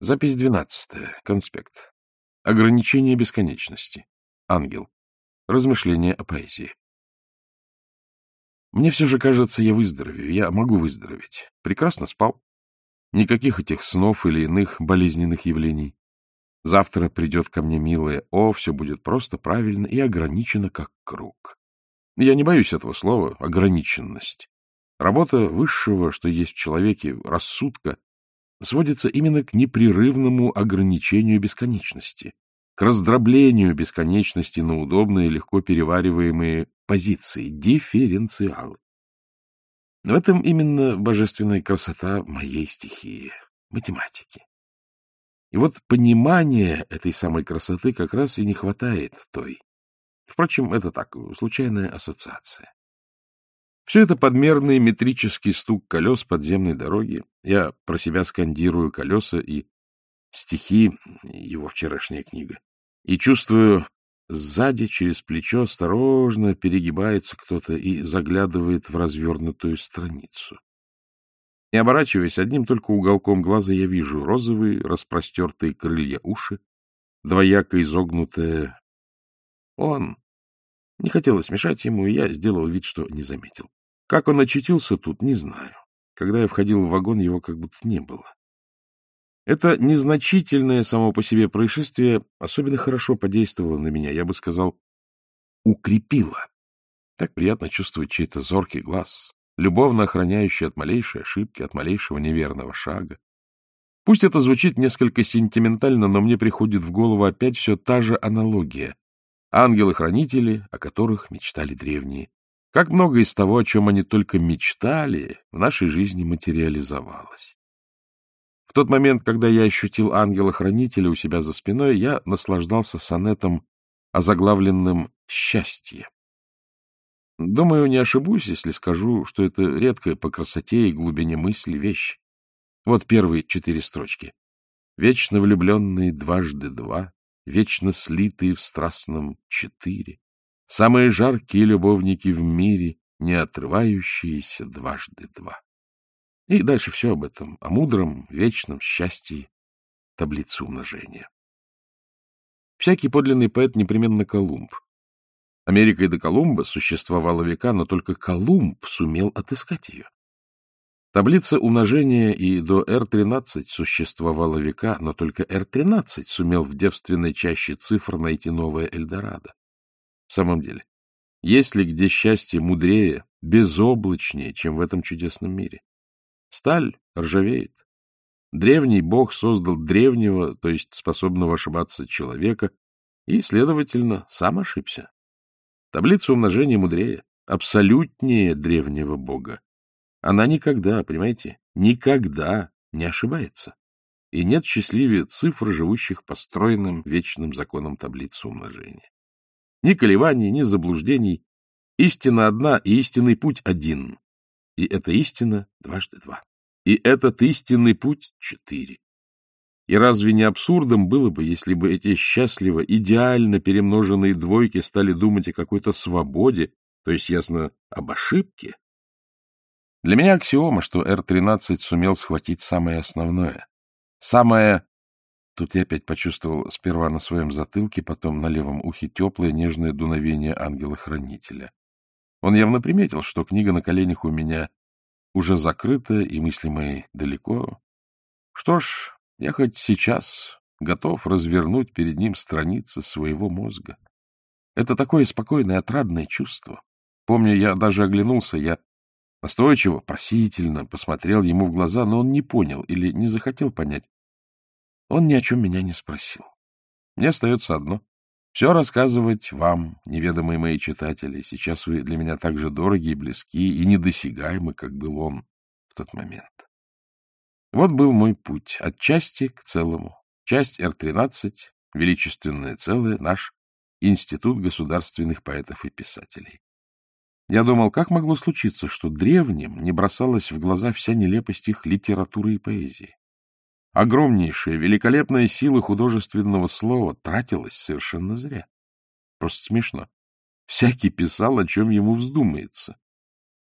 Запись двенадцатая. Конспект. Ограничение бесконечности. Ангел. Размышления о поэзии. Мне все же кажется, я выздоровею, я могу выздороветь. Прекрасно спал. Никаких этих снов или иных болезненных явлений. Завтра придет ко мне милая, о, все будет просто, правильно и ограничено, как круг. Я не боюсь этого слова «ограниченность». Работа высшего, что есть в человеке, рассудка, сводится именно к непрерывному ограничению бесконечности, к раздроблению бесконечности на удобные, легко перевариваемые позиции, дифференциалы. В этом именно божественная красота моей стихии, математики. И вот понимания этой самой красоты как раз и не хватает той. Впрочем, это так, случайная ассоциация. Все это подмерный метрический стук колес подземной дороги. Я про себя скандирую колеса и стихи, его вчерашняя книга. И чувствую, сзади через плечо осторожно перегибается кто-то и заглядывает в развернутую страницу. Не оборачиваясь, одним только уголком глаза я вижу розовые распростертые крылья уши, двояко изогнутые. Он. Не хотелось мешать ему, и я сделал вид, что не заметил. Как он очутился тут, не знаю. Когда я входил в вагон, его как будто не было. Это незначительное само по себе происшествие особенно хорошо подействовало на меня, я бы сказал, укрепило. Так приятно чувствовать чей-то зоркий глаз, любовно охраняющий от малейшей ошибки, от малейшего неверного шага. Пусть это звучит несколько сентиментально, но мне приходит в голову опять все та же аналогия. Ангелы-хранители, о которых мечтали древние. Как много из того, о чем они только мечтали, в нашей жизни материализовалось. В тот момент, когда я ощутил ангела-хранителя у себя за спиной, я наслаждался сонетом, озаглавленным «Счастье». Думаю, не ошибусь, если скажу, что это редкая по красоте и глубине мысли вещь. Вот первые четыре строчки. Вечно влюбленные дважды два, вечно слитые в страстном четыре. Самые жаркие любовники в мире, не отрывающиеся дважды два. И дальше все об этом, о мудром, вечном счастье, таблице умножения. Всякий подлинный поэт непременно Колумб. Америка и до Колумба существовала века, но только Колумб сумел отыскать ее. Таблица умножения и до R13 существовала века, но только R13 сумел в девственной чаще цифр найти новое Эльдорадо. В самом деле, есть ли где счастье мудрее, безоблачнее, чем в этом чудесном мире? Сталь ржавеет. Древний бог создал древнего, то есть способного ошибаться человека, и, следовательно, сам ошибся. Таблица умножения мудрее, абсолютнее древнего бога. Она никогда, понимаете, никогда не ошибается. И нет счастливее цифр, живущих по стройным вечным законам таблицы умножения. Ни колебаний, ни заблуждений. Истина одна и истинный путь один. И эта истина дважды два. И этот истинный путь четыре. И разве не абсурдом было бы, если бы эти счастливо, идеально перемноженные двойки стали думать о какой-то свободе, то есть, ясно, об ошибке? Для меня аксиома, что Р-13 сумел схватить самое основное. Самое Тут я опять почувствовал сперва на своем затылке, потом на левом ухе теплое нежное дуновение ангела-хранителя. Он явно приметил, что книга на коленях у меня уже закрыта, и мысли мои далеко. Что ж, я хоть сейчас готов развернуть перед ним страницы своего мозга. Это такое спокойное, отрадное чувство. Помню, я даже оглянулся, я настойчиво, просительно посмотрел ему в глаза, но он не понял или не захотел понять, он ни о чем меня не спросил. Мне остается одно — все рассказывать вам, неведомые мои читатели. Сейчас вы для меня так же дороги и близки, и недосягаемы, как был он в тот момент. Вот был мой путь от части к целому. Часть Р-13, величественное целое, наш Институт государственных поэтов и писателей. Я думал, как могло случиться, что древним не бросалась в глаза вся нелепость их литературы и поэзии. Огромнейшая, великолепная сила художественного слова тратилась совершенно зря. Просто смешно. Всякий писал, о чем ему вздумается.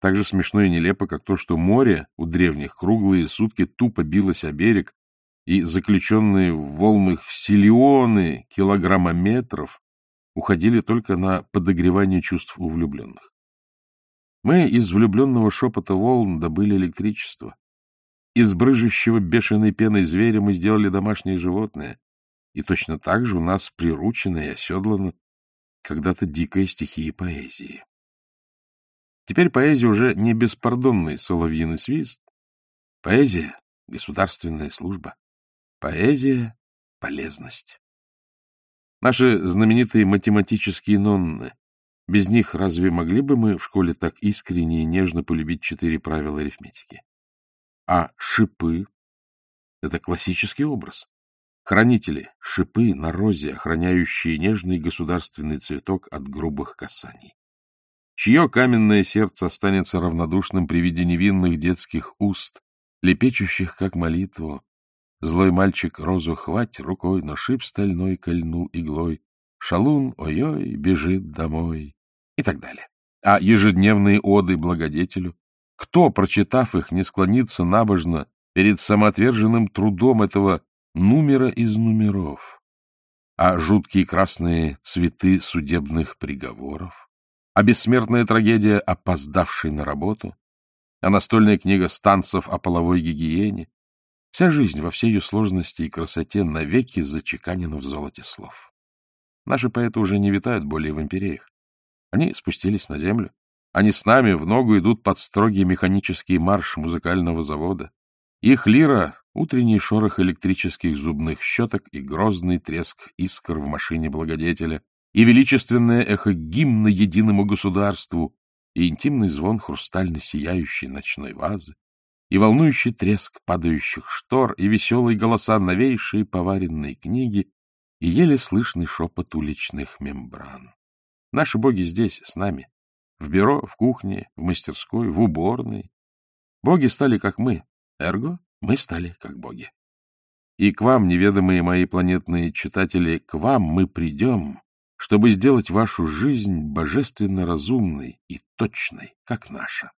Так же смешно и нелепо, как то, что море у древних круглые сутки тупо билось о берег, и заключенные в волнах силионы килограммометров уходили только на подогревание чувств у влюбленных. Мы из влюбленного шепота волн добыли электричество. Из брыжущего бешеной пеной зверя мы сделали домашнее животное, и точно так же у нас приручено и оседлано когда-то дикая стихия поэзии. Теперь поэзия уже не беспардонный соловьиный свист. Поэзия — государственная служба. Поэзия — полезность. Наши знаменитые математические нонны. Без них разве могли бы мы в школе так искренне и нежно полюбить четыре правила арифметики? А шипы — это классический образ. Хранители — шипы на розе, охраняющие нежный государственный цветок от грубых касаний. Чье каменное сердце останется равнодушным при виде невинных детских уст, лепечущих, как молитву, Злой мальчик розу хвать рукой, но шип стальной кольнул иглой. Шалун, ой-ой, бежит домой. И так далее. А ежедневные оды благодетелю? Кто, прочитав их, не склонится набожно перед самоотверженным трудом этого номера из номеров? А жуткие красные цветы судебных приговоров? А бессмертная трагедия, опоздавшей на работу? А настольная книга станцев о половой гигиене? Вся жизнь во всей ее сложности и красоте навеки зачеканена в золоте слов. Наши поэты уже не витают более в империях. Они спустились на землю. Они с нами в ногу идут под строгий механический марш музыкального завода. Их лира — утренний шорох электрических зубных щеток и грозный треск искр в машине благодетеля, и величественное эхо гимна единому государству, и интимный звон хрустально сияющей ночной вазы, и волнующий треск падающих штор, и веселые голоса новейшие поваренные книги, и еле слышный шепот уличных мембран. Наши боги здесь, с нами, в бюро, в кухне, в мастерской, в уборной. Боги стали как мы, эрго мы стали как боги. И к вам, неведомые мои планетные читатели, к вам мы придем, чтобы сделать вашу жизнь божественно разумной и точной, как наша.